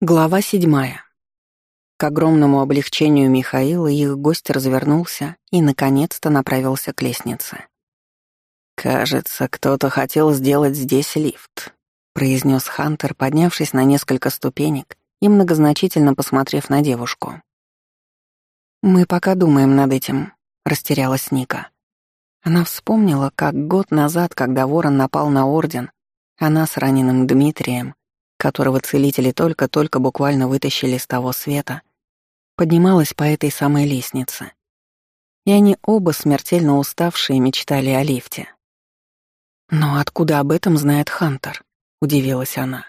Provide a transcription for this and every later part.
Глава седьмая. К огромному облегчению Михаила их гость развернулся и, наконец-то, направился к лестнице. «Кажется, кто-то хотел сделать здесь лифт», — произнес Хантер, поднявшись на несколько ступенек и многозначительно посмотрев на девушку. «Мы пока думаем над этим», — растерялась Ника. Она вспомнила, как год назад, когда Ворон напал на Орден, она с раненым Дмитрием которого целители только-только буквально вытащили с того света, поднималась по этой самой лестнице. И они оба, смертельно уставшие, мечтали о лифте. «Но откуда об этом знает Хантер?» — удивилась она.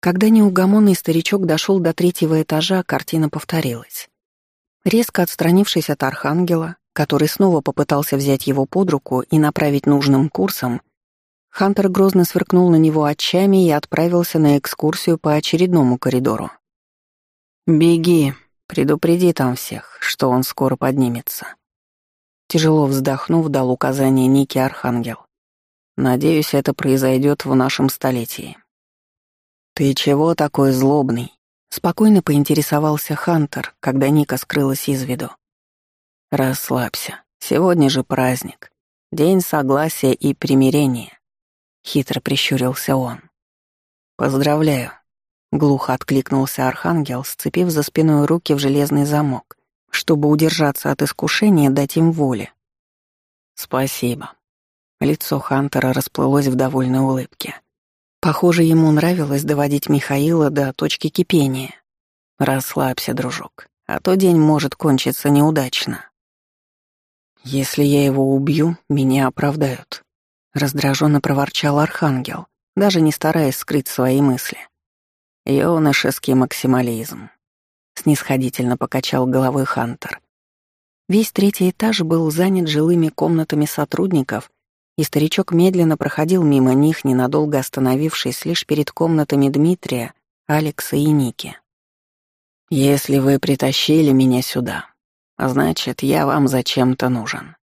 Когда неугомонный старичок дошел до третьего этажа, картина повторилась. Резко отстранившись от Архангела, который снова попытался взять его под руку и направить нужным курсом, Хантер грозно сверкнул на него очами и отправился на экскурсию по очередному коридору. «Беги, предупреди там всех, что он скоро поднимется». Тяжело вздохнув, дал указание Ники Архангел. «Надеюсь, это произойдет в нашем столетии». «Ты чего такой злобный?» Спокойно поинтересовался Хантер, когда Ника скрылась из виду. «Расслабься. Сегодня же праздник. День согласия и примирения. Хитро прищурился он. «Поздравляю», — глухо откликнулся Архангел, сцепив за спиной руки в железный замок, чтобы удержаться от искушения дать им воли. «Спасибо». Лицо Хантера расплылось в довольной улыбке. Похоже, ему нравилось доводить Михаила до точки кипения. «Расслабься, дружок, а то день может кончиться неудачно». «Если я его убью, меня оправдают», Раздраженно проворчал Архангел, даже не стараясь скрыть свои мысли. Юношеский максимализм. Снисходительно покачал головой Хантер. Весь третий этаж был занят жилыми комнатами сотрудников, и старичок медленно проходил мимо них, ненадолго остановившись лишь перед комнатами Дмитрия, Алекса и Ники. «Если вы притащили меня сюда, значит, я вам зачем-то нужен.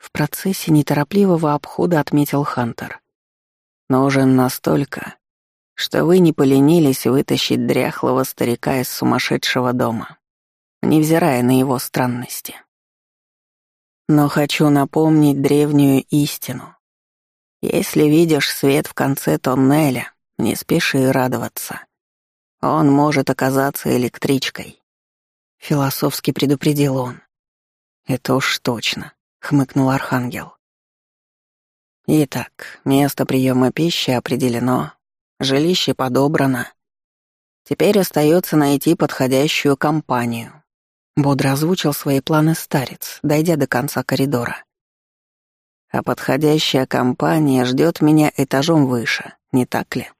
В процессе неторопливого обхода отметил Хантер. «Нужен настолько, что вы не поленились вытащить дряхлого старика из сумасшедшего дома, невзирая на его странности. Но хочу напомнить древнюю истину. Если видишь свет в конце тоннеля, не спеши радоваться. Он может оказаться электричкой. Философски предупредил он. Это уж точно. — хмыкнул Архангел. «Итак, место приема пищи определено, жилище подобрано. Теперь остается найти подходящую компанию», — бодро озвучил свои планы старец, дойдя до конца коридора. «А подходящая компания ждет меня этажом выше, не так ли?»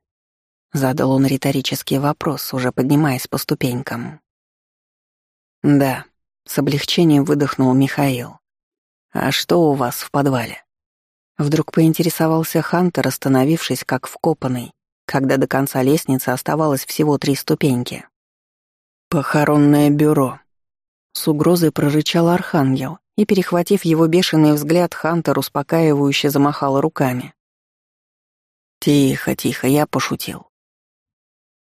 Задал он риторический вопрос, уже поднимаясь по ступенькам. «Да», — с облегчением выдохнул Михаил. «А что у вас в подвале?» Вдруг поинтересовался Хантер, остановившись как вкопанный, когда до конца лестницы оставалось всего три ступеньки. «Похоронное бюро», — с угрозой прорычал Архангел, и, перехватив его бешеный взгляд, Хантер успокаивающе замахал руками. «Тихо, тихо, я пошутил».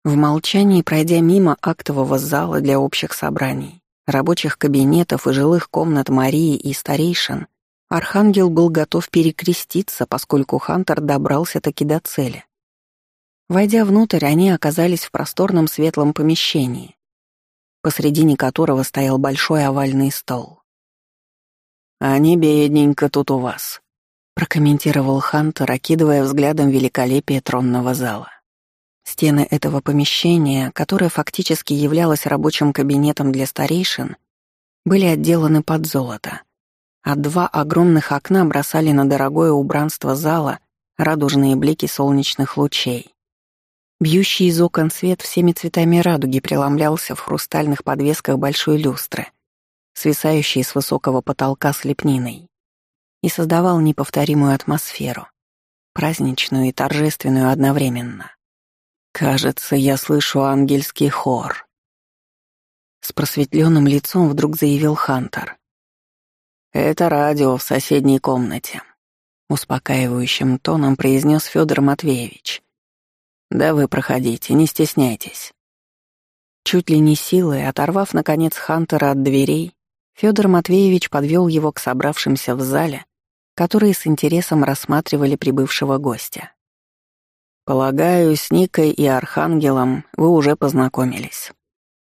В молчании, пройдя мимо актового зала для общих собраний, рабочих кабинетов и жилых комнат Марии и старейшин, Архангел был готов перекреститься, поскольку Хантер добрался таки до цели. Войдя внутрь, они оказались в просторном светлом помещении, посредине которого стоял большой овальный стол. «А не бедненько тут у вас», — прокомментировал Хантер, окидывая взглядом великолепие тронного зала. Стены этого помещения, которое фактически являлось рабочим кабинетом для старейшин, были отделаны под золото, а два огромных окна бросали на дорогое убранство зала радужные блики солнечных лучей. Бьющий из окон свет всеми цветами радуги преломлялся в хрустальных подвесках большой люстры, свисающей с высокого потолка с лепниной, и создавал неповторимую атмосферу, праздничную и торжественную одновременно. «Кажется, я слышу ангельский хор». С просветленным лицом вдруг заявил Хантер. «Это радио в соседней комнате», — успокаивающим тоном произнес Федор Матвеевич. Да вы проходите, не стесняйтесь. Чуть ли не силой, оторвав, наконец, Хантера от дверей, Федор Матвеевич подвел его к собравшимся в зале, которые с интересом рассматривали прибывшего гостя. «Полагаю, с Никой и Архангелом вы уже познакомились.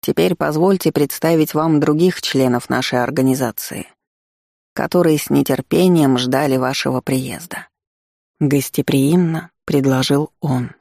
Теперь позвольте представить вам других членов нашей организации, которые с нетерпением ждали вашего приезда». Гостеприимно предложил он.